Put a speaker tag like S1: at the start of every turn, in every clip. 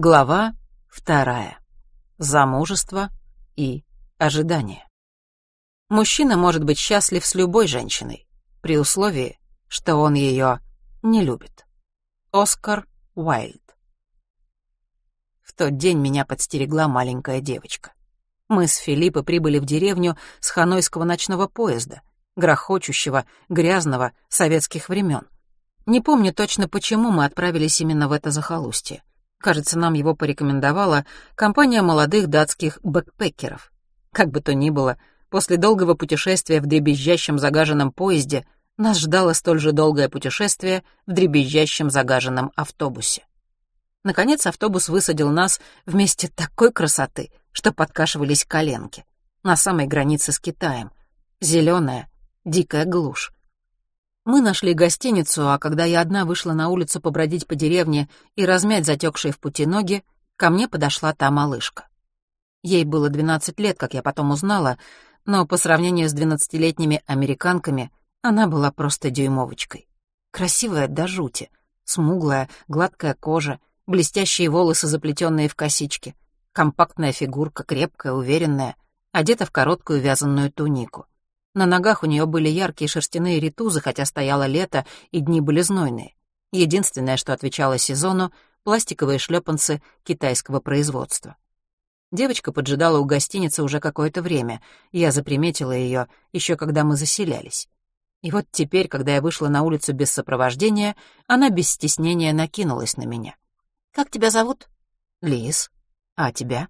S1: Глава вторая. Замужество и ожидание. Мужчина может быть счастлив с любой женщиной, при условии, что он ее не любит. Оскар Уайльд. В тот день меня подстерегла маленькая девочка. Мы с Филиппой прибыли в деревню с ханойского ночного поезда, грохочущего, грязного, советских времен. Не помню точно, почему мы отправились именно в это захолустье. Кажется, нам его порекомендовала компания молодых датских бэкпекеров. Как бы то ни было, после долгого путешествия в дребезжащем загаженном поезде нас ждало столь же долгое путешествие в дребезжащем загаженном автобусе. Наконец автобус высадил нас в месте такой красоты, что подкашивались коленки, на самой границе с Китаем. Зеленая, дикая глушь. Мы нашли гостиницу, а когда я одна вышла на улицу побродить по деревне и размять затекшие в пути ноги, ко мне подошла та малышка. Ей было 12 лет, как я потом узнала, но по сравнению с двенадцатилетними американками она была просто дюймовочкой. Красивая до жути, смуглая, гладкая кожа, блестящие волосы, заплетенные в косички, компактная фигурка, крепкая, уверенная, одета в короткую вязаную тунику — на ногах у нее были яркие шерстяные ритузы, хотя стояло лето и дни были знойные. Единственное, что отвечало сезону — пластиковые шлепанцы китайского производства. Девочка поджидала у гостиницы уже какое-то время. Я заприметила ее еще когда мы заселялись. И вот теперь, когда я вышла на улицу без сопровождения, она без стеснения накинулась на меня.
S2: «Как тебя зовут?»
S1: «Лиз. А тебя?»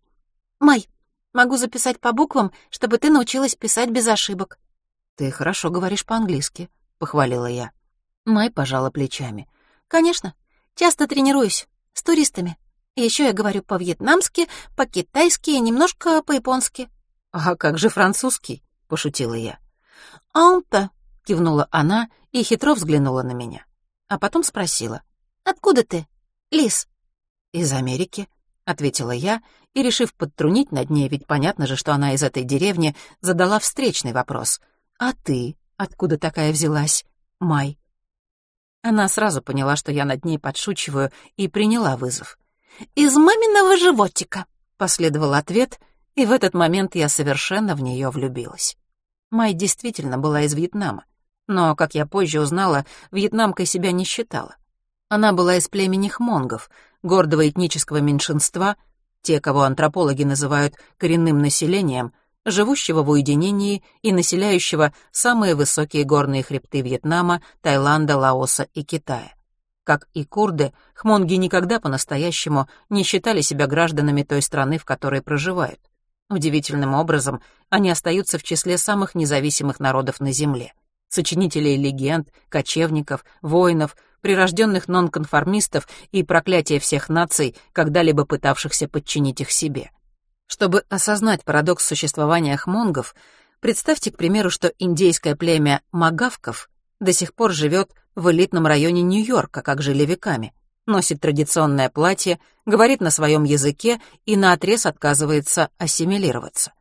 S2: «Май. Могу записать по буквам, чтобы ты научилась писать без ошибок».
S1: «Ты хорошо говоришь по-английски», — похвалила я. Май пожала плечами.
S2: «Конечно. Часто тренируюсь. С туристами. Еще я говорю по-вьетнамски, по-китайски и немножко по-японски».
S1: «А как же французский?» — пошутила я.
S2: «Анта», —
S1: кивнула она и хитро взглянула на меня. А потом спросила.
S2: «Откуда ты, Лис?»
S1: «Из Америки», — ответила я, и, решив подтрунить над ней, ведь понятно же, что она из этой деревни, задала встречный вопрос — «А ты откуда такая взялась, Май?» Она сразу поняла, что я над ней подшучиваю, и приняла вызов.
S2: «Из маминого животика», —
S1: последовал ответ, и в этот момент я совершенно в нее влюбилась. Май действительно была из Вьетнама, но, как я позже узнала, вьетнамкой себя не считала. Она была из племени хмонгов, гордого этнического меньшинства, те, кого антропологи называют коренным населением — живущего в уединении и населяющего самые высокие горные хребты Вьетнама, Таиланда, Лаоса и Китая. Как и курды, хмонги никогда по-настоящему не считали себя гражданами той страны, в которой проживают. Удивительным образом они остаются в числе самых независимых народов на Земле. Сочинителей легенд, кочевников, воинов, прирожденных нонконформистов и проклятия всех наций, когда-либо пытавшихся подчинить их себе. Чтобы осознать парадокс существования хмонгов, представьте, к примеру, что индейское племя магавков до сих пор живет в элитном районе Нью-Йорка, как жили веками, носит традиционное платье, говорит на своем языке и наотрез отказывается ассимилироваться.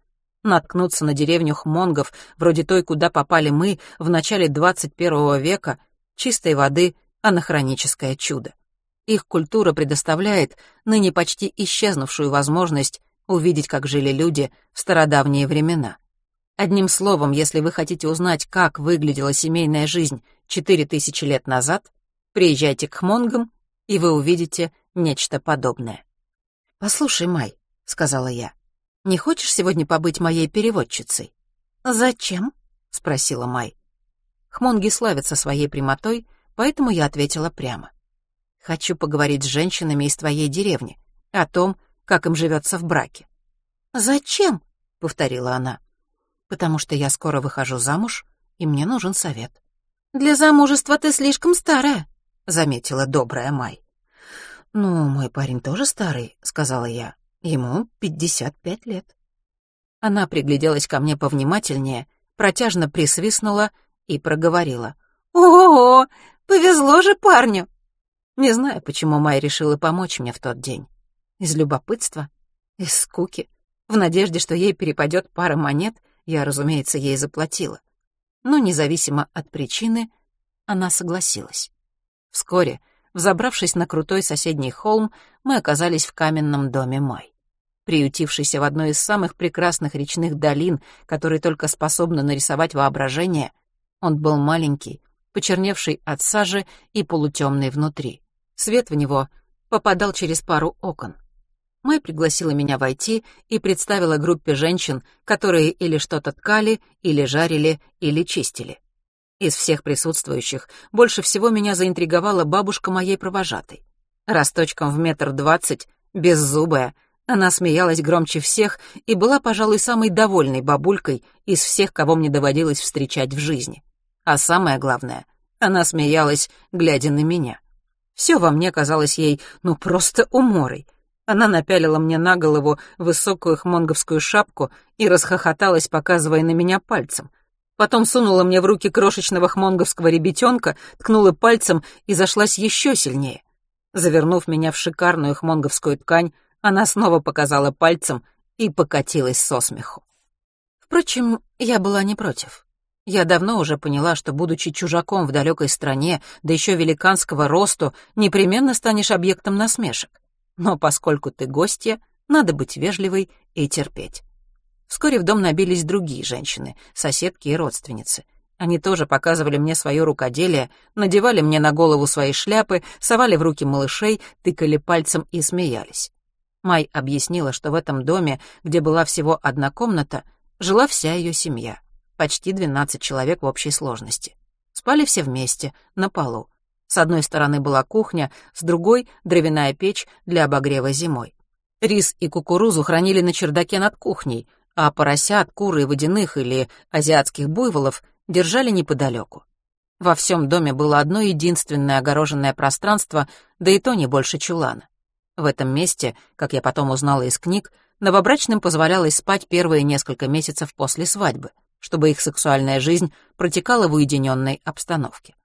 S1: Наткнуться на деревню хмонгов, вроде той, куда попали мы в начале 21 века, чистой воды анахроническое чудо. Их культура предоставляет ныне почти исчезнувшую возможность увидеть, как жили люди в стародавние времена. Одним словом, если вы хотите узнать, как выглядела семейная жизнь четыре тысячи лет назад, приезжайте к хмонгам, и вы увидите нечто подобное. «Послушай, Май», — сказала я, — «не хочешь сегодня побыть моей переводчицей?»
S2: «Зачем?»
S1: — спросила Май. Хмонги славятся своей прямотой, поэтому я ответила прямо. «Хочу поговорить с женщинами из твоей деревни о том, как им живется в браке.
S2: «Зачем?»
S1: — повторила она. «Потому что я скоро выхожу замуж, и мне нужен совет».
S2: «Для замужества ты слишком старая», —
S1: заметила добрая Май. «Ну, мой парень тоже старый», — сказала я. «Ему пятьдесят пять лет». Она пригляделась ко мне повнимательнее, протяжно присвистнула и проговорила.
S2: «О, повезло же парню!»
S1: Не знаю, почему Май решила помочь мне в тот день. Из любопытства? Из скуки? В надежде, что ей перепадет пара монет, я, разумеется, ей заплатила. Но независимо от причины, она согласилась. Вскоре, Взобравшись на крутой соседний холм, мы оказались в каменном доме Май. Приютившийся в одной из самых прекрасных речных долин, которые только способны нарисовать воображение, он был маленький, почерневший от сажи и полутемный внутри. Свет в него попадал через пару окон. Май пригласила меня войти и представила группе женщин, которые или что-то ткали, или жарили, или чистили. Из всех присутствующих больше всего меня заинтриговала бабушка моей провожатой. Росточком в метр двадцать, беззубая, она смеялась громче всех и была, пожалуй, самой довольной бабулькой из всех, кого мне доводилось встречать в жизни. А самое главное, она смеялась, глядя на меня. Все во мне казалось ей, ну, просто уморой. Она напялила мне на голову высокую хмонговскую шапку и расхохоталась, показывая на меня пальцем. Потом сунула мне в руки крошечного хмонговского ребятенка, ткнула пальцем и зашлась еще сильнее. Завернув меня в шикарную хмонговскую ткань, она снова показала пальцем и покатилась со смеху. Впрочем, я была не против. Я давно уже поняла, что, будучи чужаком в далекой стране, да еще великанского росту, непременно станешь объектом насмешек. Но поскольку ты гостья, надо быть вежливой и терпеть. Вскоре в дом набились другие женщины, соседки и родственницы. Они тоже показывали мне свое рукоделие, надевали мне на голову свои шляпы, совали в руки малышей, тыкали пальцем и смеялись. Май объяснила, что в этом доме, где была всего одна комната, жила вся ее семья. Почти 12 человек в общей сложности. Спали все вместе, на полу. С одной стороны была кухня, с другой — дровяная печь для обогрева зимой. Рис и кукурузу хранили на чердаке над кухней, а поросят, куры, водяных или азиатских буйволов держали неподалеку. Во всем доме было одно единственное огороженное пространство, да и то не больше чулана. В этом месте, как я потом узнала из книг, новобрачным позволялось спать первые несколько месяцев после свадьбы, чтобы их сексуальная жизнь протекала в уединенной обстановке.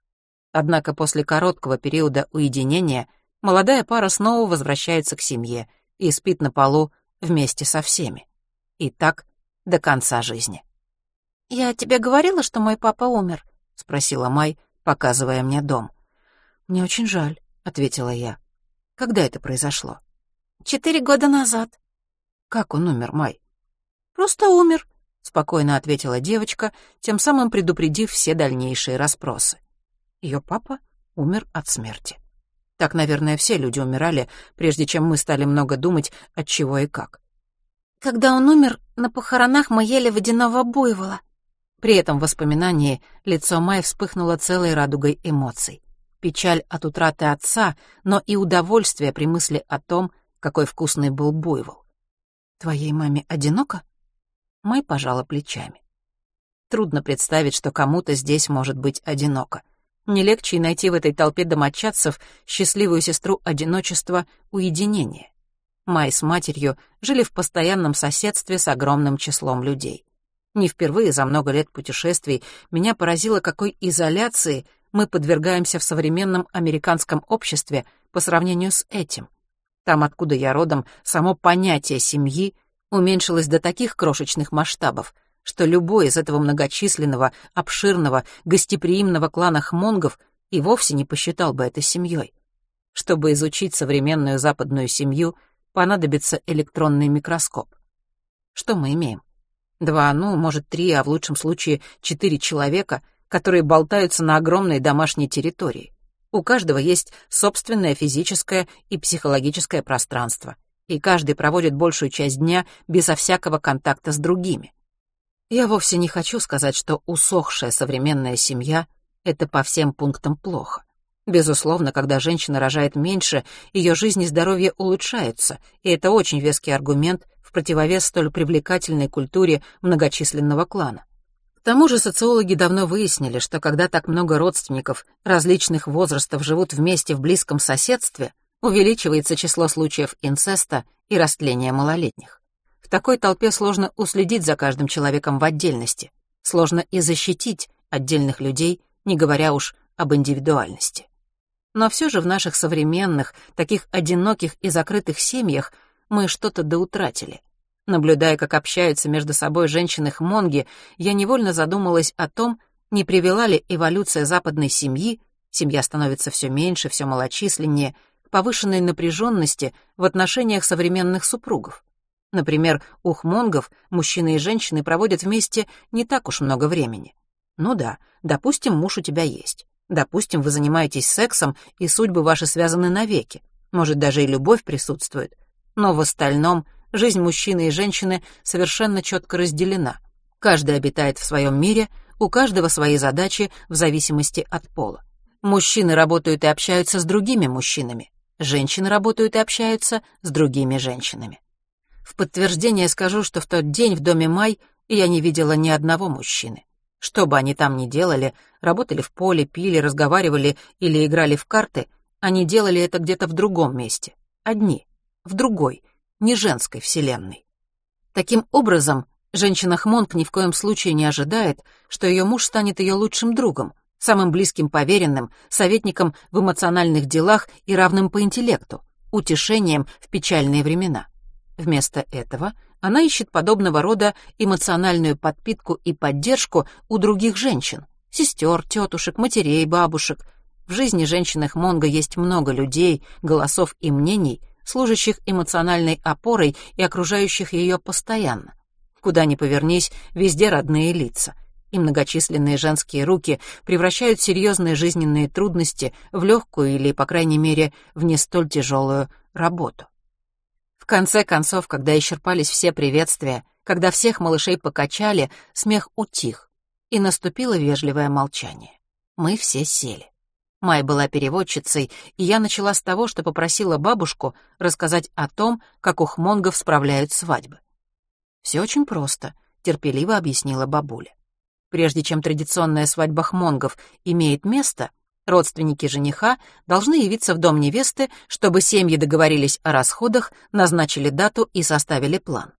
S1: Однако после короткого периода уединения молодая пара снова возвращается к семье и спит на полу вместе со всеми. И так до конца жизни.
S2: «Я тебе говорила, что мой папа умер?»
S1: — спросила Май, показывая мне дом. «Мне очень жаль», — ответила я. «Когда это произошло?»
S2: «Четыре года назад».
S1: «Как он умер, Май?»
S2: «Просто умер», — спокойно
S1: ответила девочка, тем самым предупредив все дальнейшие расспросы. Ее папа умер от смерти. Так, наверное, все люди умирали, прежде чем мы стали много думать, от чего и как.
S2: Когда он умер, на похоронах мы ели водяного буйвола.
S1: При этом воспоминании лицо Май вспыхнуло целой радугой эмоций. Печаль от утраты отца, но и удовольствие при мысли о том, какой вкусный был буйвол. «Твоей маме одиноко?» Май пожала плечами. Трудно представить, что кому-то здесь может быть одиноко. Не легче и найти в этой толпе домочадцев счастливую сестру одиночества уединение. Май с матерью жили в постоянном соседстве с огромным числом людей. Не впервые за много лет путешествий меня поразило, какой изоляции мы подвергаемся в современном американском обществе по сравнению с этим. Там, откуда я родом, само понятие семьи уменьшилось до таких крошечных масштабов, что любой из этого многочисленного, обширного, гостеприимного клана хмонгов и вовсе не посчитал бы это семьей. Чтобы изучить современную западную семью — понадобится электронный микроскоп. Что мы имеем? Два, ну, может, три, а в лучшем случае четыре человека, которые болтаются на огромной домашней территории. У каждого есть собственное физическое и психологическое пространство, и каждый проводит большую часть дня безо всякого контакта с другими. Я вовсе не хочу сказать, что усохшая современная семья — это по всем пунктам плохо. Безусловно, когда женщина рожает меньше, ее жизнь и здоровье улучшаются, и это очень веский аргумент в противовес столь привлекательной культуре многочисленного клана. К тому же социологи давно выяснили, что когда так много родственников различных возрастов живут вместе в близком соседстве, увеличивается число случаев инцеста и растления малолетних. В такой толпе сложно уследить за каждым человеком в отдельности, сложно и защитить отдельных людей, не говоря уж об индивидуальности. Но все же в наших современных, таких одиноких и закрытых семьях мы что-то доутратили. Наблюдая, как общаются между собой женщины-хмонги, я невольно задумалась о том, не привела ли эволюция западной семьи Семья становится все меньше, все малочисленнее, к повышенной напряженности в отношениях современных супругов. Например, у хмонгов мужчины и женщины проводят вместе не так уж много времени. Ну да, допустим, муж у тебя есть. Допустим, вы занимаетесь сексом, и судьбы ваши связаны навеки. Может, даже и любовь присутствует. Но в остальном жизнь мужчины и женщины совершенно четко разделена. Каждый обитает в своем мире, у каждого свои задачи в зависимости от пола. Мужчины работают и общаются с другими мужчинами, женщины работают и общаются с другими женщинами. В подтверждение скажу, что в тот день в доме Май я не видела ни одного мужчины. Что бы они там ни делали, работали в поле, пили, разговаривали или играли в карты, они делали это где-то в другом месте. Одни, в другой, не женской вселенной. Таким образом, женщина Хмонг ни в коем случае не ожидает, что ее муж станет ее лучшим другом, самым близким поверенным, советником в эмоциональных делах и равным по интеллекту, утешением в печальные времена. Вместо этого она ищет подобного рода эмоциональную подпитку и поддержку у других женщин, сестер, тетушек, матерей, бабушек. В жизни женщины Хмонга есть много людей, голосов и мнений, служащих эмоциональной опорой и окружающих ее постоянно. Куда ни повернись, везде родные лица и многочисленные женские руки превращают серьезные жизненные трудности в легкую или, по крайней мере, в не столь тяжелую работу. В конце концов, когда исчерпались все приветствия, когда всех малышей покачали, смех утих, и наступило вежливое молчание. Мы все сели. Май была переводчицей, и я начала с того, что попросила бабушку рассказать о том, как у хмонгов справляют свадьбы. «Все очень просто», — терпеливо объяснила бабуля. Прежде чем традиционная свадьба хмонгов имеет место, родственники жениха должны явиться в дом невесты, чтобы семьи договорились о расходах, назначили дату и составили план.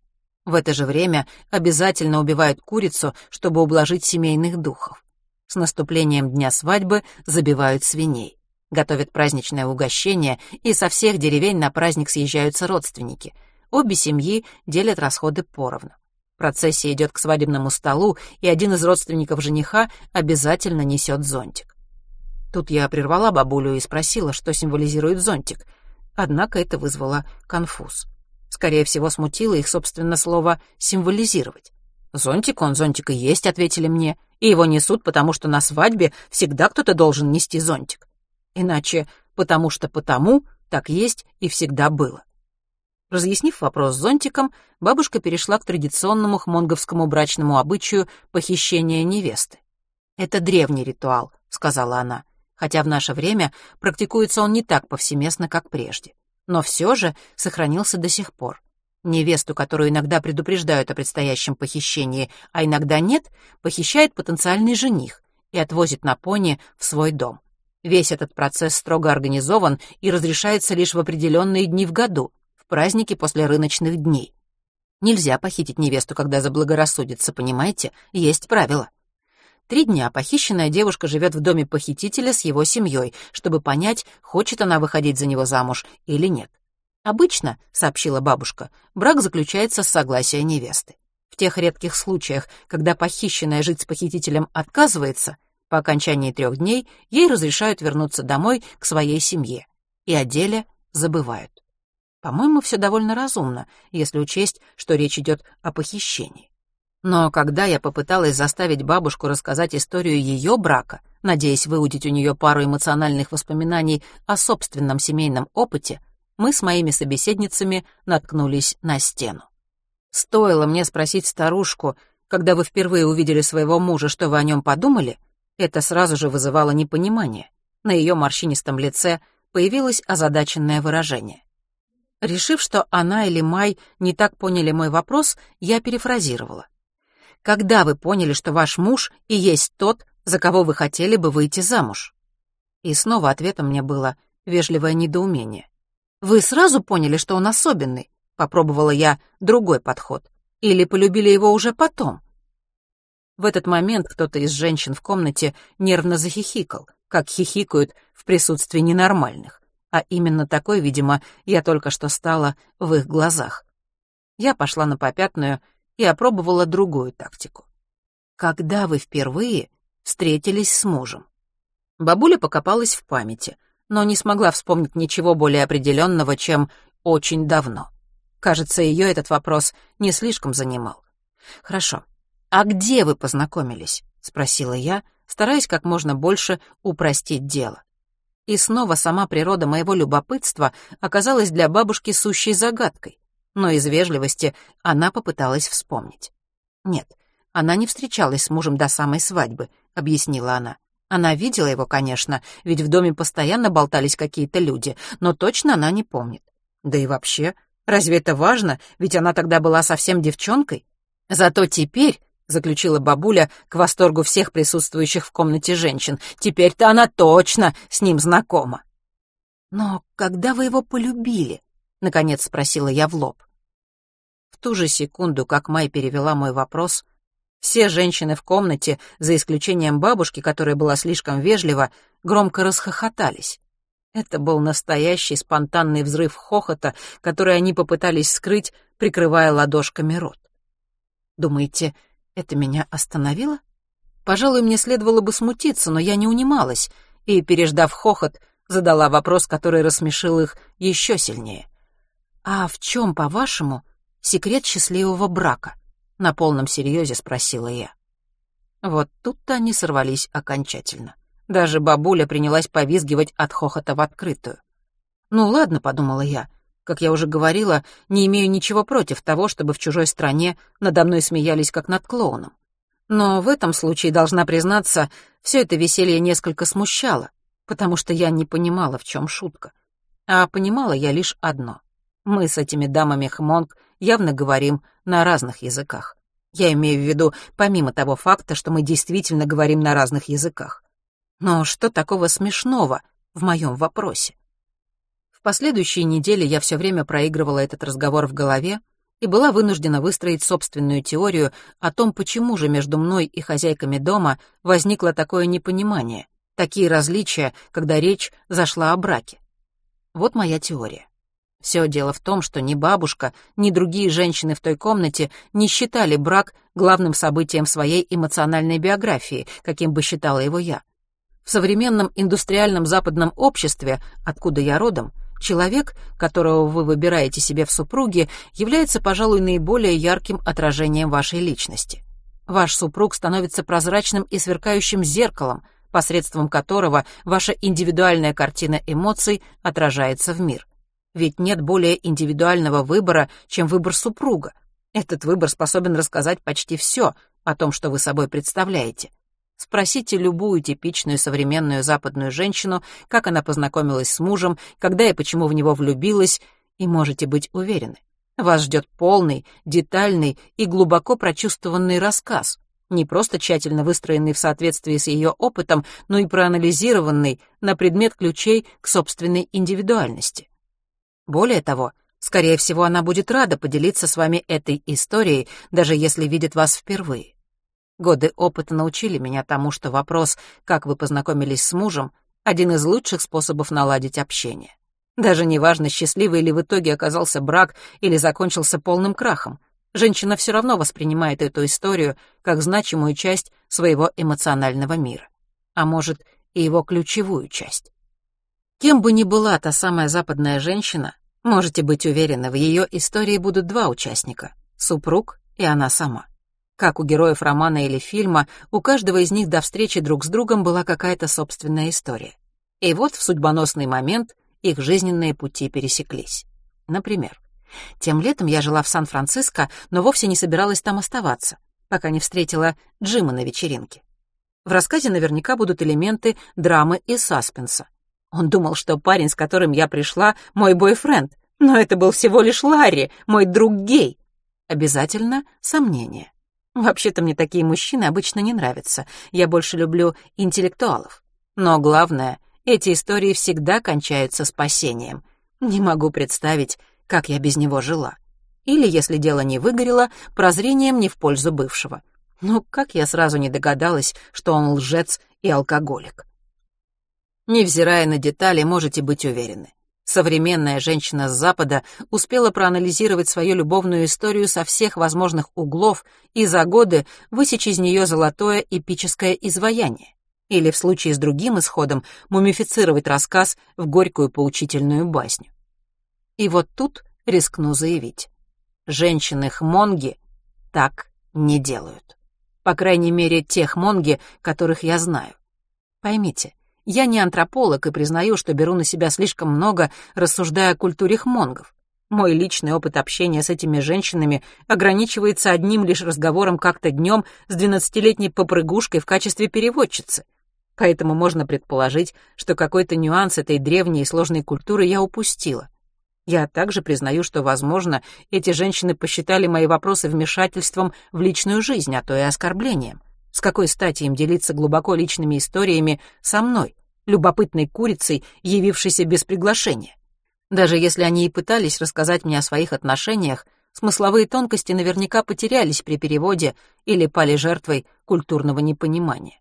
S1: В это же время обязательно убивают курицу, чтобы ублажить семейных духов. С наступлением дня свадьбы забивают свиней. Готовят праздничное угощение, и со всех деревень на праздник съезжаются родственники. Обе семьи делят расходы поровну. Процессия идет к свадебному столу, и один из родственников жениха обязательно несет зонтик. Тут я прервала бабулю и спросила, что символизирует зонтик. Однако это вызвало конфуз. Скорее всего, смутило их, собственно, слово «символизировать». «Зонтик, он зонтик и есть», — ответили мне, «и его несут, потому что на свадьбе всегда кто-то должен нести зонтик. Иначе потому что потому так есть и всегда было». Разъяснив вопрос зонтиком, бабушка перешла к традиционному хмонговскому брачному обычаю похищения невесты. «Это древний ритуал», — сказала она, хотя в наше время практикуется он не так повсеместно, как прежде. Но все же сохранился до сих пор. Невесту, которую иногда предупреждают о предстоящем похищении, а иногда нет, похищает потенциальный жених и отвозит на пони в свой дом. Весь этот процесс строго организован и разрешается лишь в определенные дни в году, праздники после рыночных дней. Нельзя похитить невесту, когда заблагорассудится, понимаете? Есть правила. Три дня похищенная девушка живет в доме похитителя с его семьей, чтобы понять, хочет она выходить за него замуж или нет. Обычно, сообщила бабушка, брак заключается с согласия невесты. В тех редких случаях, когда похищенная жить с похитителем отказывается, по окончании трех дней ей разрешают вернуться домой к своей семье. И о деле забывают. По-моему, все довольно разумно, если учесть, что речь идет о похищении. Но когда я попыталась заставить бабушку рассказать историю ее брака, надеясь выудить у нее пару эмоциональных воспоминаний о собственном семейном опыте, мы с моими собеседницами наткнулись на стену. Стоило мне спросить старушку, когда вы впервые увидели своего мужа, что вы о нем подумали, это сразу же вызывало непонимание. На ее морщинистом лице появилось озадаченное выражение. Решив, что она или Май не так поняли мой вопрос, я перефразировала. «Когда вы поняли, что ваш муж и есть тот, за кого вы хотели бы выйти замуж?» И снова ответом мне было вежливое недоумение. «Вы сразу поняли, что он особенный?» Попробовала я другой подход. «Или полюбили его уже потом?» В этот момент кто-то из женщин в комнате нервно захихикал, как хихикают в присутствии ненормальных а именно такой, видимо, я только что стала в их глазах. Я пошла на попятную и опробовала другую тактику. Когда вы впервые встретились с мужем? Бабуля покопалась в памяти, но не смогла вспомнить ничего более определенного, чем «очень давно». Кажется, ее этот вопрос не слишком занимал. «Хорошо. А где вы познакомились?» — спросила я, стараясь как можно больше упростить дело. И снова сама природа моего любопытства оказалась для бабушки сущей загадкой, но из вежливости она попыталась вспомнить. «Нет, она не встречалась с мужем до самой свадьбы», — объяснила она. Она видела его, конечно, ведь в доме постоянно болтались какие-то люди, но точно она не помнит. Да и вообще, разве это важно, ведь она тогда была совсем девчонкой? Зато теперь — заключила бабуля к восторгу всех присутствующих в комнате женщин. «Теперь-то она точно с ним знакома». «Но когда вы его полюбили?» — наконец спросила я в лоб. Ту же секунду, как Май перевела мой вопрос, все женщины в комнате, за исключением бабушки, которая была слишком вежлива, громко расхохотались. Это был настоящий спонтанный взрыв хохота, который они попытались скрыть, прикрывая ладошками рот. Думаете, это меня остановило? Пожалуй, мне следовало бы смутиться, но я не унималась и, переждав хохот, задала вопрос, который рассмешил их еще сильнее. «А в чем, по-вашему, секрет счастливого брака?» — на полном серьезе спросила я. Вот тут-то они сорвались окончательно. Даже бабуля принялась повизгивать от хохота в открытую. «Ну ладно», — подумала я, как я уже говорила, не имею ничего против того, чтобы в чужой стране надо мной смеялись как над клоуном. Но в этом случае, должна признаться, все это веселье несколько смущало, потому что я не понимала, в чем шутка. А понимала я лишь одно. Мы с этими дамами Хмонг явно говорим на разных языках. Я имею в виду, помимо того факта, что мы действительно говорим на разных языках. Но что такого смешного в моем вопросе? последующие недели я все время проигрывала этот разговор в голове и была вынуждена выстроить собственную теорию о том, почему же между мной и хозяйками дома возникло такое непонимание, такие различия, когда речь зашла о браке. Вот моя теория. Все дело в том, что ни бабушка, ни другие женщины в той комнате не считали брак главным событием своей эмоциональной биографии, каким бы считала его я. В современном индустриальном западном обществе, откуда я родом, Человек, которого вы выбираете себе в супруге, является, пожалуй, наиболее ярким отражением вашей личности. Ваш супруг становится прозрачным и сверкающим зеркалом, посредством которого ваша индивидуальная картина эмоций отражается в мир. Ведь нет более индивидуального выбора, чем выбор супруга. Этот выбор способен рассказать почти все о том, что вы собой представляете. Спросите любую типичную современную западную женщину, как она познакомилась с мужем, когда и почему в него влюбилась, и можете быть уверены. Вас ждет полный, детальный и глубоко прочувствованный рассказ, не просто тщательно выстроенный в соответствии с ее опытом, но и проанализированный на предмет ключей к собственной индивидуальности. Более того, скорее всего, она будет рада поделиться с вами этой историей, даже если видит вас впервые. Годы опыта научили меня тому, что вопрос «как вы познакомились с мужем» — один из лучших способов наладить общение. Даже неважно, счастливый ли в итоге оказался брак или закончился полным крахом, женщина все равно воспринимает эту историю как значимую часть своего эмоционального мира. А может, и его ключевую часть. Кем бы ни была та самая западная женщина, можете быть уверены, в ее истории будут два участника — супруг и она сама. Как у героев романа или фильма, у каждого из них до встречи друг с другом была какая-то собственная история. И вот в судьбоносный момент их жизненные пути пересеклись. Например, тем летом я жила в Сан-Франциско, но вовсе не собиралась там оставаться, пока не встретила Джима на вечеринке. В рассказе наверняка будут элементы драмы и саспенса. Он думал, что парень, с которым я пришла, мой бойфренд, но это был всего лишь Ларри, мой друг гей. Обязательно сомнение. Вообще-то мне такие мужчины обычно не нравятся. Я больше люблю интеллектуалов. Но главное, эти истории всегда кончаются спасением. Не могу представить, как я без него жила. Или, если дело не выгорело, прозрением не в пользу бывшего. Ну, как я сразу не догадалась, что он лжец и алкоголик. Невзирая на детали, можете быть уверены. Современная женщина с Запада успела проанализировать свою любовную историю со всех возможных углов и за годы высечь из нее золотое эпическое изваяние. Или в случае с другим исходом мумифицировать рассказ в горькую поучительную басню. И вот тут рискну заявить. Женщины-хмонги так не делают. По крайней мере, те хмонги, которых я знаю. Поймите, я не антрополог и признаю, что беру на себя слишком много, рассуждая о культуре хмонгов. Мой личный опыт общения с этими женщинами ограничивается одним лишь разговором как-то днем с двенадцатилетней попрыгушкой в качестве переводчицы. Поэтому можно предположить, что какой-то нюанс этой древней и сложной культуры я упустила. Я также признаю, что, возможно, эти женщины посчитали мои вопросы вмешательством в личную жизнь, а то и оскорблением. С какой стати им делиться глубоко личными историями со мной, любопытной курицей, явившейся без приглашения? Даже если они и пытались рассказать мне о своих отношениях, смысловые тонкости наверняка потерялись при переводе или пали жертвой культурного непонимания.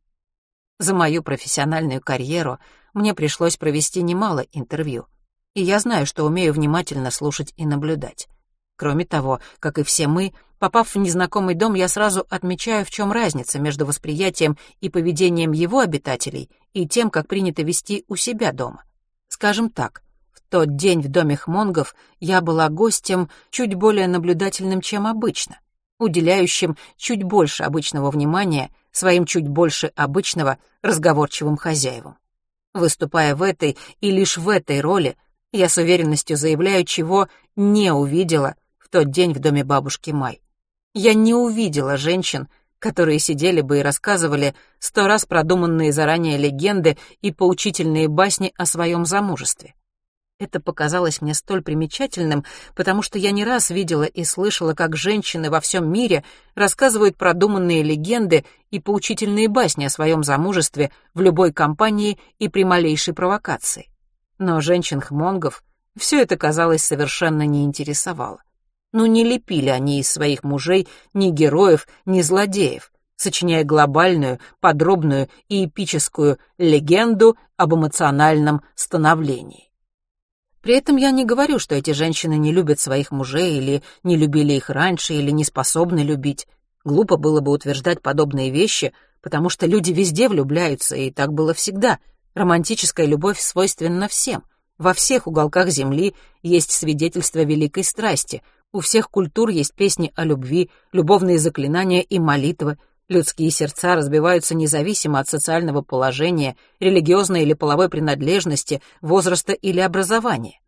S1: За мою профессиональную карьеру мне пришлось провести немало интервью — и я знаю, что умею внимательно слушать и наблюдать. Кроме того, как и все мы, попав в незнакомый дом, я сразу отмечаю, в чем разница между восприятием и поведением его обитателей и тем, как принято вести у себя дома. Скажем так, в тот день в доме Хмонгов я была гостем чуть более наблюдательным, чем обычно, уделяющим чуть больше обычного внимания своим чуть больше обычного разговорчивым хозяевам. Выступая в этой и лишь в этой роли, я с уверенностью заявляю, чего не увидела в тот день в доме бабушки Май. Я не увидела женщин, которые сидели бы и рассказывали сто раз продуманные заранее легенды и поучительные басни о своем замужестве. Это показалось мне столь примечательным, потому что я не раз видела и слышала, как женщины во всем мире рассказывают продуманные легенды и поучительные басни о своем замужестве в любой компании и при малейшей провокации. Но женщин-хмонгов все это, казалось, совершенно не интересовало. Ну не лепили они из своих мужей ни героев, ни злодеев, сочиняя глобальную, подробную и эпическую легенду об эмоциональном становлении. При этом я не говорю, что эти женщины не любят своих мужей или не любили их раньше или не способны любить. Глупо было бы утверждать подобные вещи, потому что люди везде влюбляются, и так было всегда — Романтическая любовь свойственна всем. Во всех уголках Земли есть свидетельство великой страсти. У всех культур есть песни о любви, любовные заклинания и молитвы. Людские сердца разбиваются независимо от социального положения, религиозной или половой принадлежности, возраста или образования.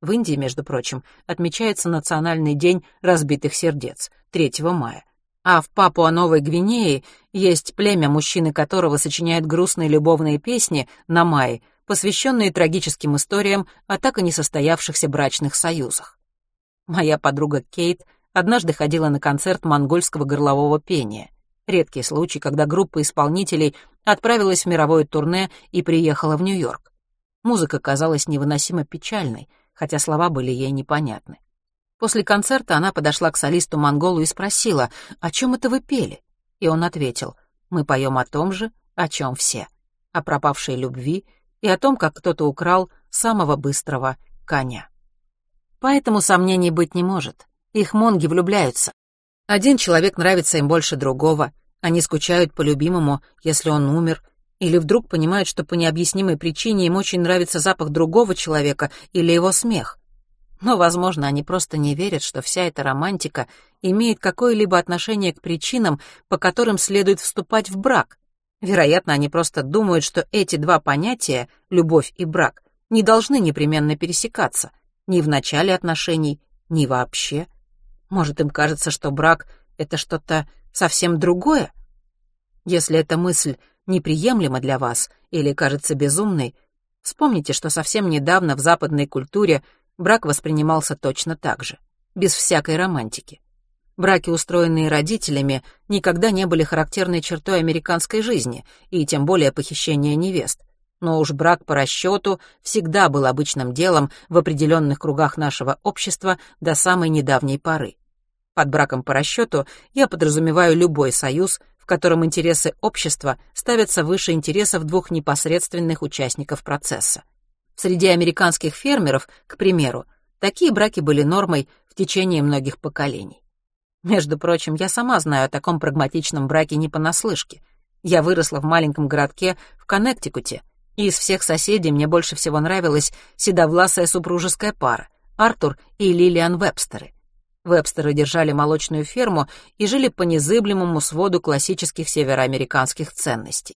S1: В Индии, между прочим, отмечается Национальный день разбитых сердец 3 мая. А в Папуа-Новой Гвинее есть племя, мужчины которого сочиняют грустные любовные песни на мае, посвященные трагическим историям о так и не состоявшихся брачных союзах. Моя подруга Кейт однажды ходила на концерт монгольского горлового пения. Редкий случай, когда группа исполнителей отправилась в мировое турне и приехала в Нью-Йорк. Музыка казалась невыносимо печальной, хотя слова были ей непонятны. После концерта она подошла к солисту Монголу и спросила, «О чем это вы пели?» И он ответил, «Мы поем о том же, о чем все, о пропавшей любви и о том, как кто-то украл самого быстрого коня». Поэтому сомнений быть не может. Их монги влюбляются. Один человек нравится им больше другого, они скучают по любимому, если он умер, или вдруг понимают, что по необъяснимой причине им очень нравится запах другого человека или его смех. Но, возможно, они просто не верят, что вся эта романтика имеет какое-либо отношение к причинам, по которым следует вступать в брак. Вероятно, они просто думают, что эти два понятия, любовь и брак, не должны непременно пересекаться, ни в начале отношений, ни вообще. Может, им кажется, что брак — это что-то совсем другое? Если эта мысль неприемлема для вас или кажется безумной, вспомните, что совсем недавно в западной культуре брак воспринимался точно так же, без всякой романтики. Браки, устроенные родителями, никогда не были характерной чертой американской жизни, и тем более похищение невест. Но уж брак по расчету всегда был обычным делом в определенных кругах нашего общества до самой недавней поры. Под браком по расчету я подразумеваю любой союз, в котором интересы общества ставятся выше интересов двух непосредственных участников процесса. Среди американских фермеров, к примеру, такие браки были нормой в течение многих поколений. Между прочим, я сама знаю о таком прагматичном браке не понаслышке. Я выросла в маленьком городке в Коннектикуте, из всех соседей мне больше всего нравилась седовласая супружеская пара — Артур и Лилиан Вебстеры. Вебстеры держали молочную ферму и жили по незыблемому своду классических североамериканских ценностей.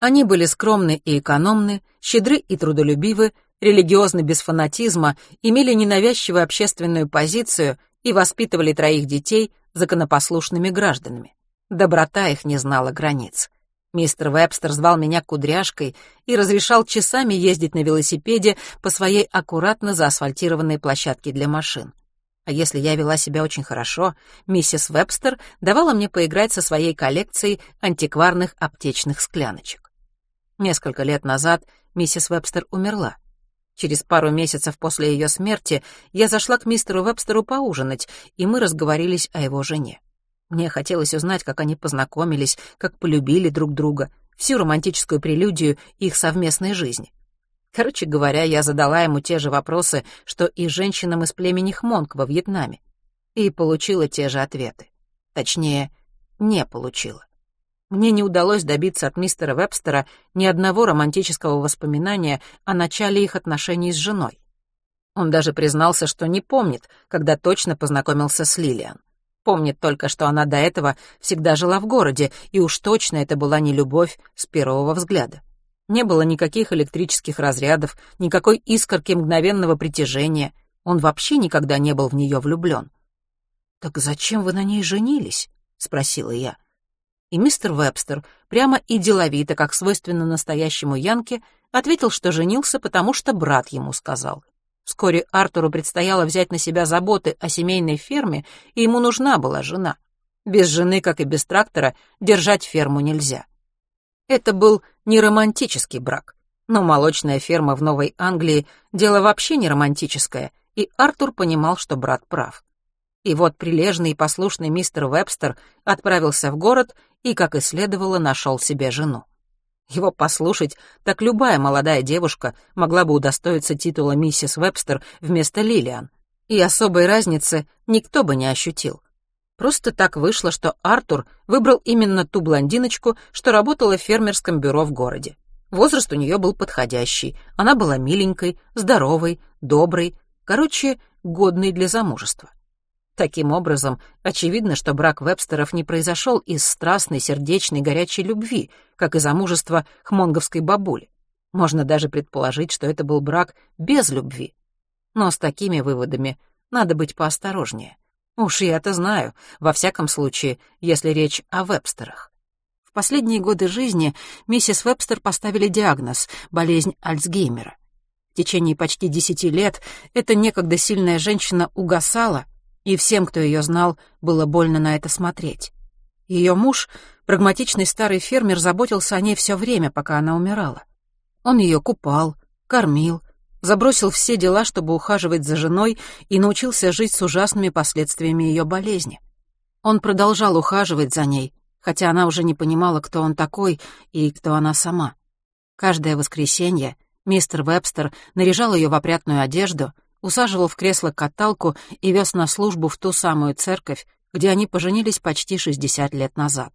S1: Они были скромны и экономны, щедры и трудолюбивы, религиозны без фанатизма, имели ненавязчивую общественную позицию и воспитывали троих детей законопослушными гражданами. Доброта их не знала границ. Мистер Вебстер звал меня кудряшкой и разрешал часами ездить на велосипеде по своей аккуратно заасфальтированной площадке для машин. А если я вела себя очень хорошо, миссис Вебстер давала мне поиграть со своей коллекцией антикварных аптечных скляночек. Несколько лет назад миссис Вебстер умерла. Через пару месяцев после ее смерти я зашла к мистеру Вебстеру поужинать, и мы разговорились о его жене. Мне хотелось узнать, как они познакомились, как полюбили друг друга, всю романтическую прелюдию их совместной жизни. Короче говоря, я задала ему те же вопросы, что и женщинам из племени Хмонг во Вьетнаме, и получила те же ответы. Точнее, не получила. Мне не удалось добиться от мистера Вебстера ни одного романтического воспоминания о начале их отношений с женой. Он даже признался, что не помнит, когда точно познакомился с Лилиан. Помнит только, что она до этого всегда жила в городе, и уж точно это была не любовь с первого взгляда. Не было никаких электрических разрядов, никакой искорки мгновенного притяжения. Он вообще никогда не был в нее влюблен. «Так зачем вы на ней женились?» — спросила я. — и мистер Вебстер, прямо и деловито, как свойственно настоящему Янке, ответил, что женился, потому что брат ему сказал. Вскоре Артуру предстояло взять на себя заботы о семейной ферме, и ему нужна была жена. Без жены, как и без трактора, держать ферму нельзя. Это был не романтический брак, но молочная ферма в Новой Англии — дело вообще не романтическое, и Артур понимал, что брат прав. И вот прилежный и послушный мистер Вебстер отправился в город и, как и следовало, нашел себе жену. Его послушать, так любая молодая девушка могла бы удостоиться титула миссис Вебстер вместо Лилиан, и особой разницы никто бы не ощутил. Просто так вышло, что Артур выбрал именно ту блондиночку, что работала в фермерском бюро в городе. Возраст у нее был подходящий, она была миленькой, здоровой, доброй, короче, годной для замужества. Таким образом, очевидно, что брак Вебстеров не произошел из страстной, сердечной, горячей любви, как и замужество хмонговской бабули. Можно даже предположить, что это был брак без любви. Но с такими выводами надо быть поосторожнее. Уж я-то знаю, во всяком случае, если речь о Вебстерах. В последние годы жизни миссис Вебстер поставили диагноз — болезнь Альцгеймера. В течение почти десяти лет эта некогда сильная женщина угасала, и всем, кто ее знал, было больно на это смотреть. Ее муж, прагматичный старый фермер, заботился о ней все время, пока она умирала. Он ее купал, кормил, забросил все дела, чтобы ухаживать за женой, и научился жить с ужасными последствиями ее болезни. Он продолжал ухаживать за ней, хотя она уже не понимала, кто он такой и кто она сама. Каждое воскресенье мистер Вебстер наряжал ее в опрятную одежду — усаживал в кресло-каталку и вез на службу в ту самую церковь, где они поженились почти 60 лет назад.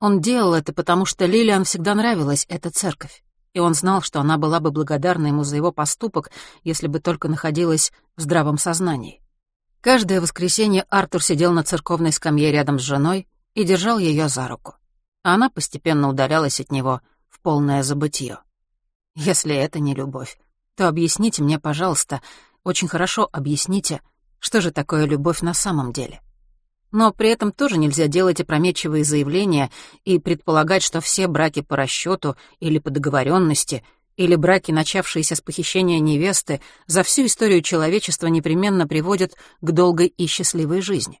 S1: Он делал это, потому что Лилиан всегда нравилась эта церковь, и он знал, что она была бы благодарна ему за его поступок, если бы только находилась в здравом сознании. Каждое воскресенье Артур сидел на церковной скамье рядом с женой и держал ее за руку, она постепенно удалялась от него в полное забытье. Если это не любовь, то объясните мне, пожалуйста, очень хорошо объясните, что же такое любовь на самом деле. Но при этом тоже нельзя делать опрометчивые заявления и предполагать, что все браки по расчету или по договоренности, или браки, начавшиеся с похищения невесты, за всю историю человечества непременно приводят к долгой и счастливой жизни.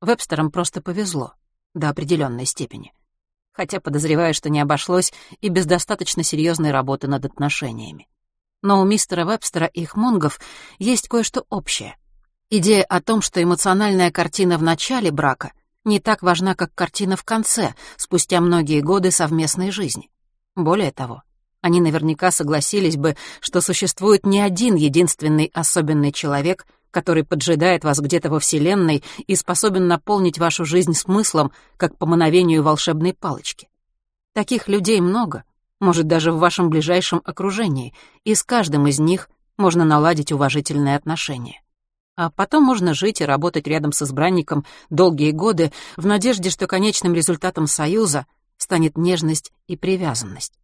S1: Вебстерам просто повезло до определенной степени. Хотя подозреваю, что не обошлось и без достаточно серьезной работы над отношениями. Но у мистера Вебстера и Хмунгов есть кое-что общее. Идея о том, что эмоциональная картина в начале брака не так важна, как картина в конце, спустя многие годы совместной жизни. Более того, они наверняка согласились бы, что существует не один единственный особенный человек, который поджидает вас где-то во Вселенной и способен наполнить вашу жизнь смыслом, как по мановению волшебной палочки. Таких людей много, может, даже в вашем ближайшем окружении, и с каждым из них можно наладить уважительные отношения. А потом можно жить и работать рядом с избранником долгие годы в надежде, что конечным результатом союза станет нежность и привязанность.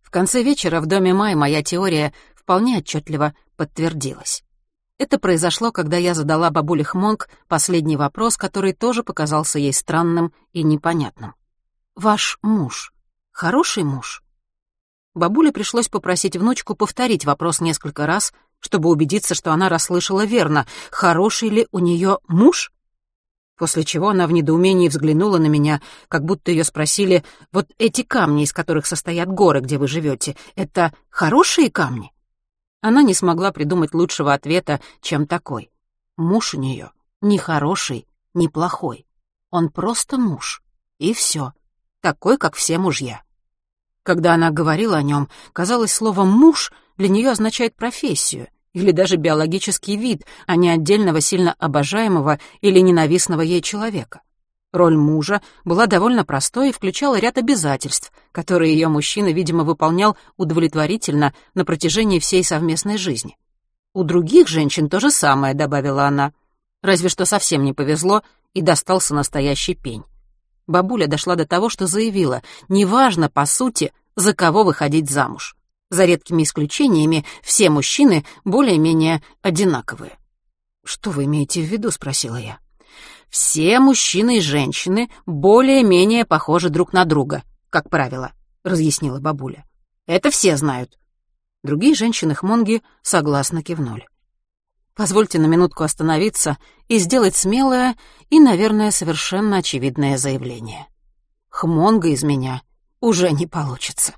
S1: В конце вечера в доме Май моя теория вполне отчетливо подтвердилась. Это произошло, когда я задала бабуле Хмонг последний вопрос, который тоже показался ей странным и непонятным. «Ваш муж хороший муж?» Бабуле пришлось попросить внучку повторить вопрос несколько раз, чтобы убедиться, что она расслышала верно, хороший ли у нее муж? После чего она в недоумении взглянула на меня, как будто ее спросили, «Вот эти камни, из которых состоят горы, где вы живете, это хорошие камни?» Она не смогла придумать лучшего ответа, чем такой. Муж у нее не хороший, не плохой. Он просто муж. И все. Такой, как все мужья. Когда она говорила о нем, казалось, слово «муж» для нее означает профессию или даже биологический вид, а не отдельного сильно обожаемого или ненавистного ей человека. Роль мужа была довольно простой и включала ряд обязательств, которые ее мужчина, видимо, выполнял удовлетворительно на протяжении всей совместной жизни. «У других женщин то же самое», — добавила она. Разве что совсем не повезло, и достался настоящий пень бабуля дошла до того, что заявила, неважно, по сути, за кого выходить замуж. За редкими исключениями, все мужчины более-менее одинаковые. «Что вы имеете в виду?» — спросила я. «Все мужчины и женщины более-менее похожи друг на друга, как правило», — разъяснила бабуля. «Это все знают». Другие женщины-хмонги согласно кивнули. Позвольте на минутку остановиться и сделать смелое и, наверное, совершенно очевидное заявление. Хмонга из меня уже не получится.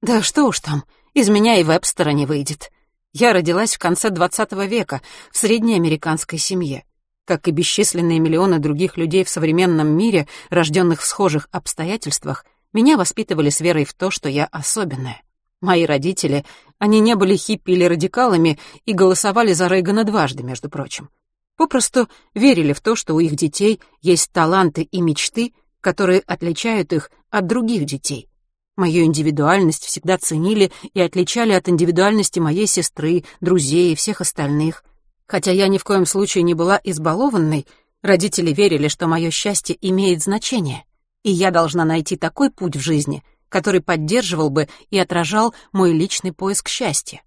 S1: Да что уж там, из меня и Вебстера не выйдет. Я родилась в конце XX века в средней американской семье. Как и бесчисленные миллионы других людей в современном мире, рожденных в схожих обстоятельствах, меня воспитывали с верой в то, что я особенная. Мои родители, они не были хиппи или радикалами и голосовали за Рейгана дважды, между прочим. Попросту верили в то, что у их детей есть таланты и мечты, которые отличают их от других детей. Мою индивидуальность всегда ценили и отличали от индивидуальности моей сестры, друзей и всех остальных. Хотя я ни в коем случае не была избалованной, родители верили, что мое счастье имеет значение, и я должна найти такой путь в жизни — который поддерживал бы и отражал мой личный поиск счастья.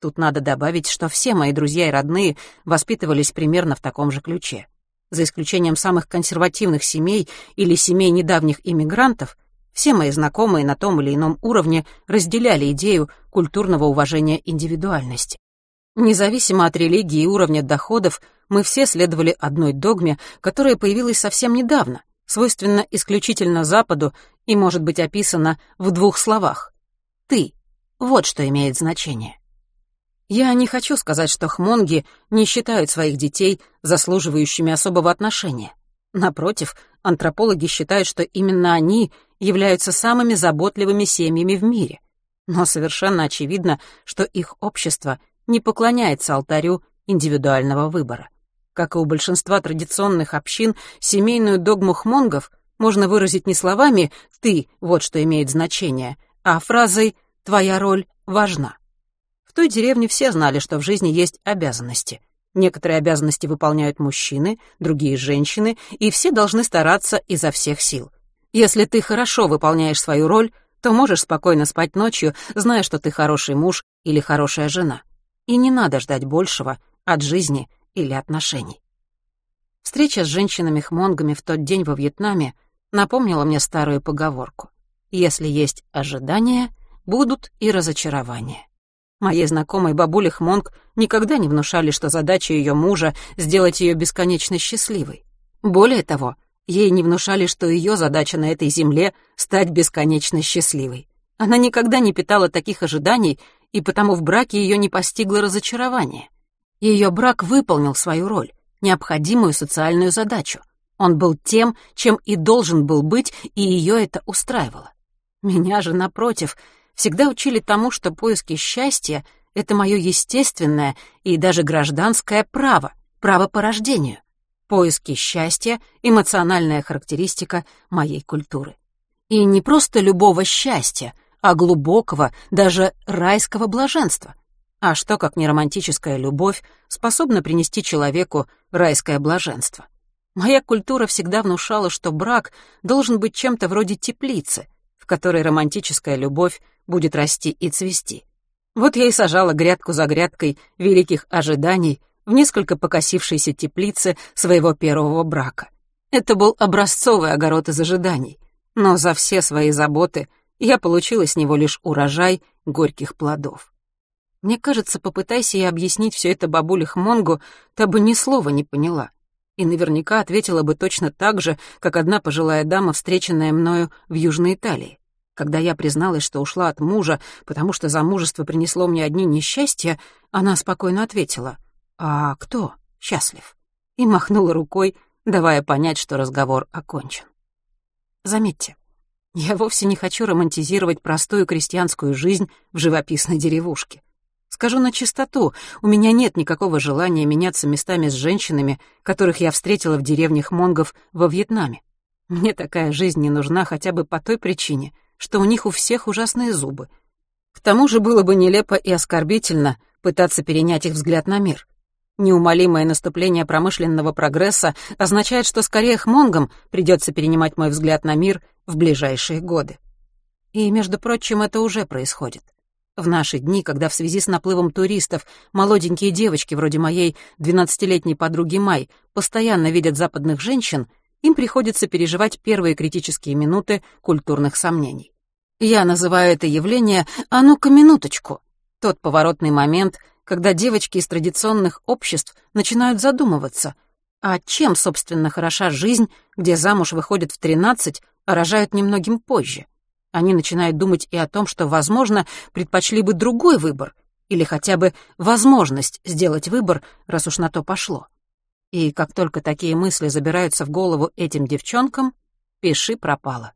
S1: Тут надо добавить, что все мои друзья и родные воспитывались примерно в таком же ключе. За исключением самых консервативных семей или семей недавних иммигрантов, все мои знакомые на том или ином уровне разделяли идею культурного уважения индивидуальности. Независимо от религии и уровня доходов, мы все следовали одной догме, которая появилась совсем недавно, свойственна исключительно Западу и может быть описана в двух словах. «Ты» — вот что имеет значение. Я не хочу сказать, что хмонги не считают своих детей заслуживающими особого отношения. Напротив, антропологи считают, что именно они являются самыми заботливыми семьями в мире. Но совершенно очевидно, что их общество не поклоняется алтарю индивидуального выбора. Как и у большинства традиционных общин, семейную догму хмонгов можно выразить не словами «ты» — вот что имеет значение, а фразой «твоя роль важна». В той деревне все знали, что в жизни есть обязанности. Некоторые обязанности выполняют мужчины, другие — женщины, и все должны стараться изо всех сил. Если ты хорошо выполняешь свою роль, то можешь спокойно спать ночью, зная, что ты хороший муж или хорошая жена. И не надо ждать большего от жизни или отношений. Встреча с женщинами-хмонгами в тот день во Вьетнаме напомнила мне старую поговорку. Если есть ожидания, будут и разочарования. Моей знакомой бабуле Хмонг никогда не внушали, что задача ее мужа — сделать ее бесконечно счастливой. Более того, ей не внушали, что ее задача на этой земле — стать бесконечно счастливой. Она никогда не питала таких ожиданий, и потому в браке ее не постигло разочарование — ее брак выполнил свою роль, необходимую социальную задачу. Он был тем, чем и должен был быть, и ее это устраивало. Меня же, напротив, всегда учили тому, что поиски счастья — это мое естественное и даже гражданское право, право по рождению. Поиски счастья — эмоциональная характеристика моей культуры. И не просто любого счастья, а глубокого, даже райского блаженства. А что, как неромантическая любовь, способна принести человеку райское блаженство? Моя культура всегда внушала, что брак должен быть чем-то вроде теплицы, в которой романтическая любовь будет расти и цвести. Вот я и сажала грядку за грядкой великих ожиданий в несколько покосившейся теплице своего первого брака. Это был образцовый огород из ожиданий, но за все свои заботы я получила с него лишь урожай горьких плодов. Мне кажется, попытайся я объяснить все это бабуле Хмонгу, та бы ни слова не поняла. И наверняка ответила бы точно так же, как одна пожилая дама, встреченная мною в Южной Италии. Когда я призналась, что ушла от мужа, потому что замужество принесло мне одни несчастья, она спокойно ответила, «А кто счастлив?» и махнула рукой, давая понять, что разговор окончен. Заметьте, я вовсе не хочу романтизировать простую крестьянскую жизнь в живописной деревушке. Скажу на чистоту, у меня нет никакого желания меняться местами с женщинами, которых я встретила в деревнях монгов во Вьетнаме. Мне такая жизнь не нужна хотя бы по той причине, что у них у всех ужасные зубы. К тому же было бы нелепо и оскорбительно пытаться перенять их взгляд на мир. Неумолимое наступление промышленного прогресса означает, что скорее хмонгам придется перенимать мой взгляд на мир в ближайшие годы. И, между прочим, это уже происходит. В наши дни, когда в связи с наплывом туристов молоденькие девочки вроде моей 12-летней подруги Май постоянно видят западных женщин, им приходится переживать первые критические минуты культурных сомнений. Я называю это явление «а ну-ка минуточку», тот поворотный момент, когда девочки из традиционных обществ начинают задумываться, а чем, собственно, хороша жизнь, где замуж выходят в 13, а рожают немногим позже? Они начинают думать и о том, что, возможно, предпочли бы другой выбор или хотя бы возможность сделать выбор, раз уж на то пошло. И как только такие мысли забираются в голову этим девчонкам, пиши пропало.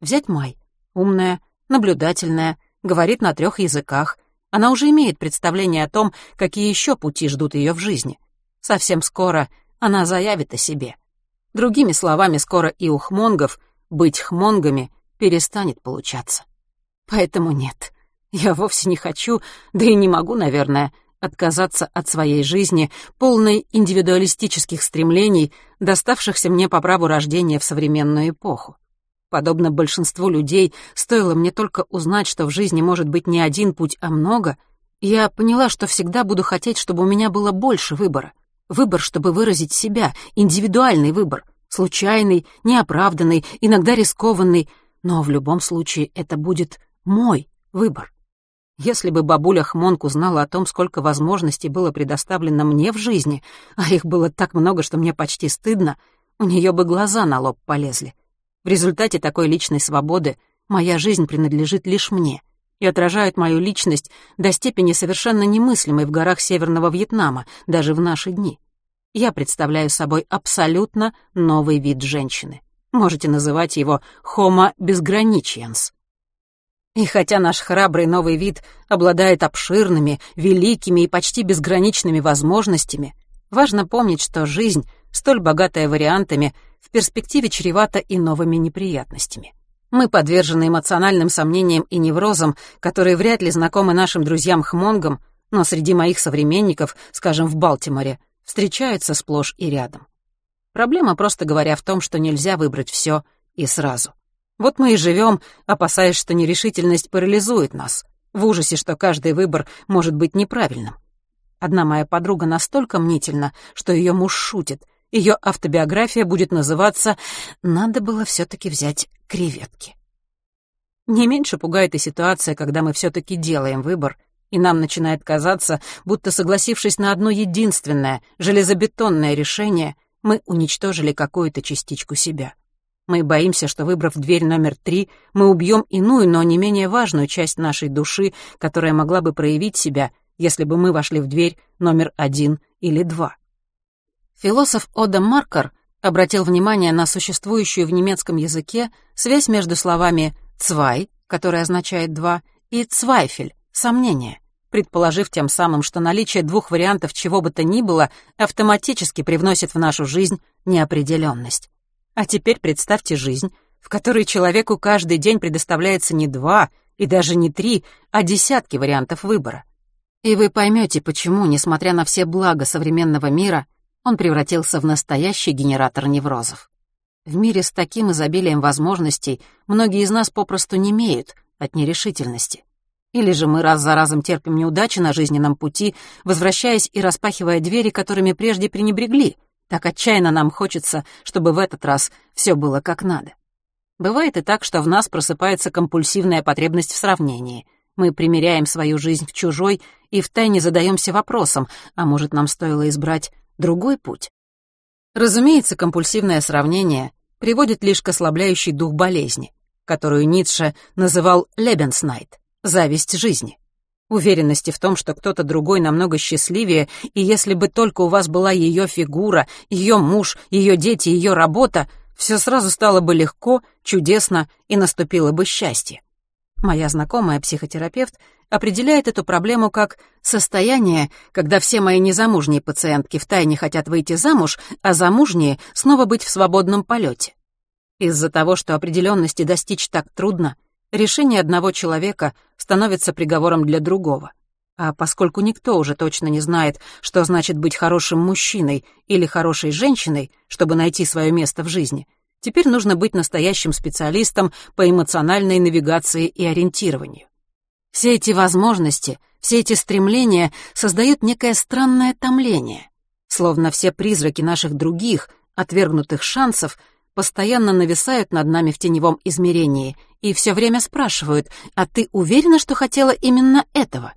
S1: Взять Май. Умная, наблюдательная, говорит на трех языках. Она уже имеет представление о том, какие еще пути ждут ее в жизни. Совсем скоро она заявит о себе. Другими словами, скоро и у хмонгов быть хмонгами перестанет получаться. Поэтому нет, я вовсе не хочу, да и не могу, наверное, отказаться от своей жизни, полной индивидуалистических стремлений, доставшихся мне по праву рождения в современную эпоху. Подобно большинству людей, стоило мне только узнать, что в жизни может быть не один путь, а много, я поняла, что всегда буду хотеть, чтобы у меня было больше выбора. Выбор, чтобы выразить себя, индивидуальный выбор, случайный, неоправданный, иногда рискованный, но в любом случае это будет мой выбор. Если бы бабуля Хмонк узнала о том, сколько возможностей было предоставлено мне в жизни, а их было так много, что мне почти стыдно, у нее бы глаза на лоб полезли. В результате такой личной свободы моя жизнь принадлежит лишь мне и отражает мою личность до степени совершенно немыслимой в горах Северного Вьетнама, даже в наши дни. Я представляю собой абсолютно новый вид женщины. Можете называть его «Homo безграничиенс». И хотя наш храбрый новый вид обладает обширными, великими и почти безграничными возможностями, важно помнить, что жизнь, столь богатая вариантами, в перспективе чревата и новыми неприятностями. Мы подвержены эмоциональным сомнениям и неврозам, которые вряд ли знакомы нашим друзьям-хмонгам, но среди моих современников, скажем, в Балтиморе, встречаются сплошь и рядом. Проблема, просто говоря, в том, что нельзя выбрать все и сразу. Вот мы и живем, опасаясь, что нерешительность парализует нас, в ужасе, что каждый выбор может быть неправильным. Одна моя подруга настолько мнительна, что ее муж шутит. Ее автобиография будет называться «Надо было все-таки взять креветки». Не меньше пугает и ситуация, когда мы все-таки делаем выбор, и нам начинает казаться, будто согласившись на одно единственное, железобетонное решение, мы уничтожили какую-то частичку себя. Мы боимся, что, выбрав дверь номер три, мы убьем иную, но не менее важную часть нашей души, которая могла бы проявить себя, если бы мы вошли в дверь номер один или два. Философ Ода Маркер обратил внимание на существующую в немецком языке связь между словами «цвай», которое означает «два», и «цвайфель» — «сомнение», предположив тем самым, что наличие двух вариантов чего бы то ни было автоматически привносит в нашу жизнь неопределенность. А теперь представьте жизнь, в которой человеку каждый день предоставляется не два и даже не три, а десятки вариантов выбора. И вы поймете, почему, несмотря на все блага современного мира, он превратился в настоящий генератор неврозов. В мире с таким изобилием возможностей многие из нас попросту не имеют от нерешительности. Или же мы раз за разом терпим неудачи на жизненном пути, возвращаясь и распахивая двери, которыми прежде пренебрегли. Так отчаянно нам хочется, чтобы в этот раз все было как надо. Бывает и так, что в нас просыпается компульсивная потребность в сравнении. Мы примеряем свою жизнь к чужой и втайне задаемся вопросом, а может, нам стоило избрать другой путь? Разумеется, компульсивное сравнение приводит лишь к ослабляющей дух болезни, которую Ницше называл «лебенснайд» — зависть жизни. Уверенности в том, что кто-то другой намного счастливее, и если бы только у вас была ее фигура, ее муж, ее дети, ее работа, все сразу стало бы легко, чудесно и наступило бы счастье. Моя знакомая психотерапевт определяет эту проблему как состояние, когда все мои незамужние пациентки втайне хотят выйти замуж, а замужние снова быть в свободном полете. Из-за того, что определенности достичь так трудно, решение одного человека становится приговором для другого. А поскольку никто уже точно не знает, что значит быть хорошим мужчиной или хорошей женщиной, чтобы найти свое место в жизни, теперь нужно быть настоящим специалистом по эмоциональной навигации и ориентированию. Все эти возможности, все эти стремления создают некое странное томление, словно все призраки наших других, отвергнутых шансов, постоянно нависают над нами в теневом измерении и все время спрашивают, «А ты уверена, что хотела именно этого?»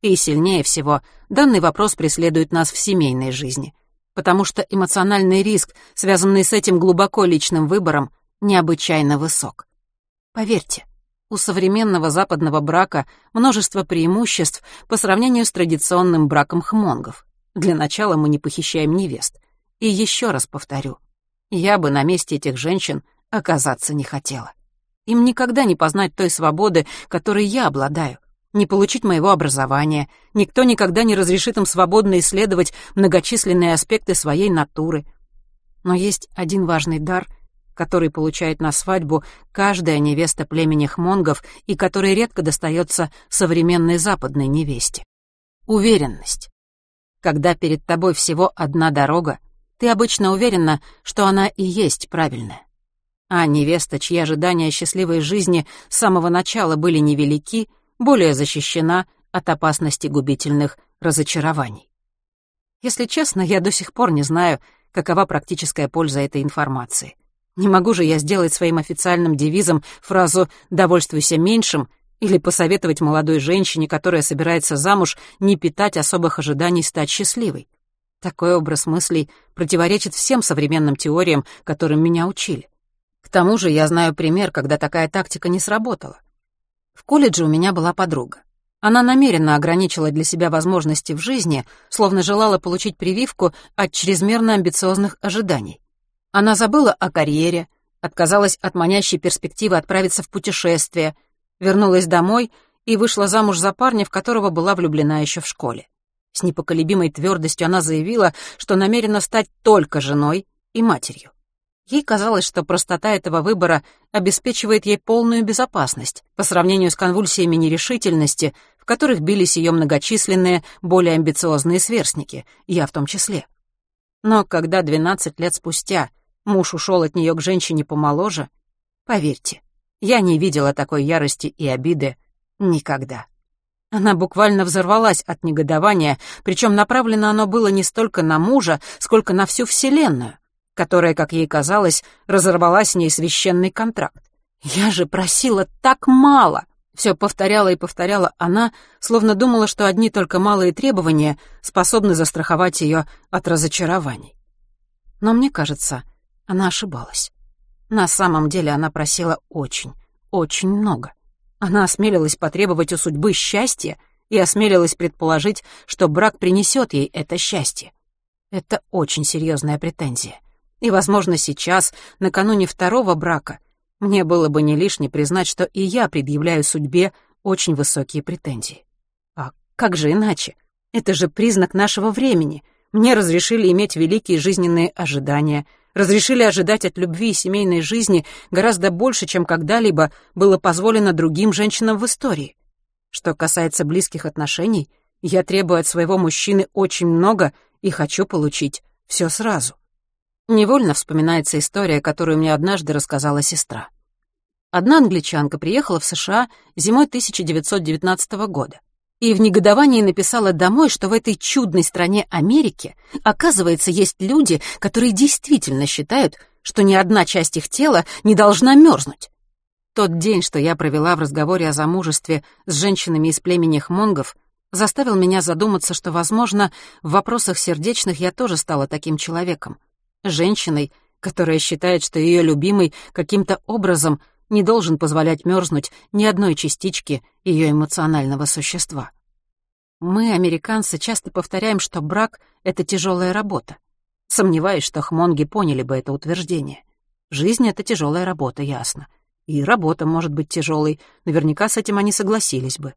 S1: И сильнее всего данный вопрос преследует нас в семейной жизни, потому что эмоциональный риск, связанный с этим глубоко личным выбором, необычайно высок. Поверьте, у современного западного брака множество преимуществ по сравнению с традиционным браком хмонгов. Для начала мы не похищаем невест. И еще раз повторю, я бы на месте этих женщин оказаться не хотела. Им никогда не познать той свободы, которой я обладаю, не получить моего образования, никто никогда не разрешит им свободно исследовать многочисленные аспекты своей натуры. Но есть один важный дар, который получает на свадьбу каждая невеста племени хмонгов и который редко достается современной западной невесте. Уверенность. Когда перед тобой всего одна дорога, ты обычно уверена, что она и есть правильная. А невеста, чьи ожидания счастливой жизни с самого начала были невелики, более защищена от опасности губительных разочарований. Если честно, я до сих пор не знаю, какова практическая польза этой информации — не могу же я сделать своим официальным девизом фразу «довольствуйся меньшим» или посоветовать молодой женщине, которая собирается замуж, не питать особых ожиданий стать счастливой. Такой образ мыслей противоречит всем современным теориям, которым меня учили. К тому же я знаю пример, когда такая тактика не сработала. В колледже у меня была подруга. Она намеренно ограничила для себя возможности в жизни, словно желала получить прививку от чрезмерно амбициозных ожиданий. Она забыла о карьере, отказалась от манящей перспективы отправиться в путешествие, вернулась домой и вышла замуж за парня, в которого была влюблена еще в школе. С непоколебимой твердостью она заявила, что намерена стать только женой и матерью. Ей казалось, что простота этого выбора обеспечивает ей полную безопасность по сравнению с конвульсиями нерешительности, в которых бились ее многочисленные, более амбициозные сверстники, я в том числе. Но когда 12 лет спустя муж ушел от нее к женщине помоложе, поверьте, я не видела такой ярости и обиды никогда. Она буквально взорвалась от негодования, причем направлено оно было не столько на мужа, сколько на всю Вселенную, которая, как ей казалось, разорвала с ней священный контракт. «Я же просила так мало!» Все повторяла и повторяла она, словно думала, что одни только малые требования способны застраховать ее от разочарований. Но мне кажется, она ошибалась. На самом деле она просила очень, очень много. Она осмелилась потребовать у судьбы счастья и осмелилась предположить, что брак принесет ей это счастье. Это очень серьезная претензия. И, возможно, сейчас, накануне второго брака, мне было бы не лишне признать, что и я предъявляю судьбе очень высокие претензии. А как же иначе? Это же признак нашего времени. Мне разрешили иметь великие жизненные ожидания, разрешили ожидать от любви и семейной жизни гораздо больше, чем когда-либо было позволено другим женщинам в истории. Что касается близких отношений, я требую от своего мужчины очень много и хочу получить все сразу. Невольно вспоминается история, которую мне однажды рассказала сестра. Одна англичанка приехала в США зимой 1919 года и в негодовании написала домой, что в этой чудной стране Америки, оказывается, есть люди, которые действительно считают, что ни одна часть их тела не должна мерзнуть. Тот день, что я провела в разговоре о замужестве с женщинами из племени хмонгов, заставил меня задуматься, что, возможно, в вопросах сердечных я тоже стала таким человеком. Женщиной, которая считает, что ее любимый каким-то образом не должен позволять мерзнуть ни одной частички ее эмоционального существа. Мы, американцы, часто повторяем, что брак — это тяжелая работа. Сомневаюсь, что хмонги поняли бы это утверждение. Жизнь — это тяжелая работа, ясно. И работа может быть тяжелой, наверняка с этим они согласились бы.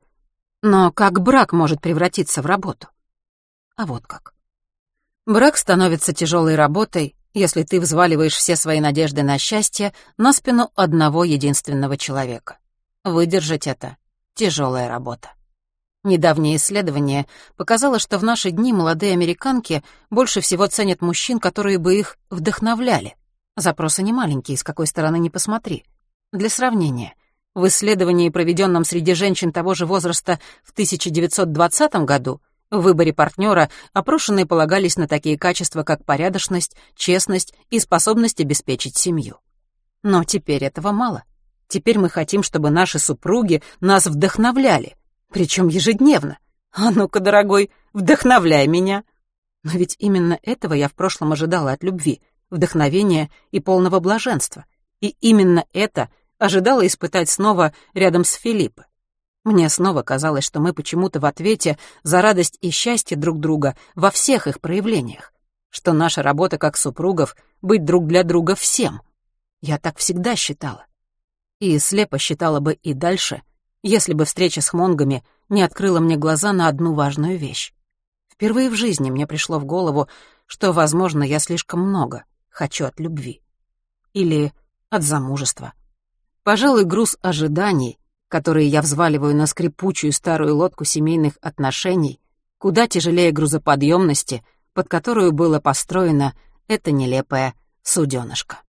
S1: Но как брак может превратиться в работу? А вот как. Брак становится тяжелой работой, если ты взваливаешь все свои надежды на счастье на спину одного единственного человека. Выдержать это — тяжелая работа. Недавнее исследование показало, что в наши дни молодые американки больше всего ценят мужчин, которые бы их вдохновляли. Запросы не маленькие, с какой стороны не посмотри. Для сравнения, в исследовании, проведенном среди женщин того же возраста в 1920 году, в выборе партнера опрошенные полагались на такие качества, как порядочность, честность и способность обеспечить семью. Но теперь этого мало. Теперь мы хотим, чтобы наши супруги нас вдохновляли, причем ежедневно. А ну-ка, дорогой, вдохновляй меня. Но ведь именно этого я в прошлом ожидала от любви, вдохновения и полного блаженства. И именно это ожидала испытать снова рядом с Филиппо. Мне снова казалось, что мы почему-то в ответе за радость и счастье друг друга во всех их проявлениях, что наша работа как супругов — быть друг для друга всем. Я так всегда считала. И слепо считала бы и дальше, если бы встреча с хмонгами не открыла мне глаза на одну важную вещь. Впервые в жизни мне пришло в голову, что, возможно, я слишком много хочу от любви. Или от замужества. Пожалуй, груз ожиданий, которые я взваливаю на скрипучую старую лодку семейных отношений, куда тяжелее грузоподъемности, под которую было построено это нелепое суденышко.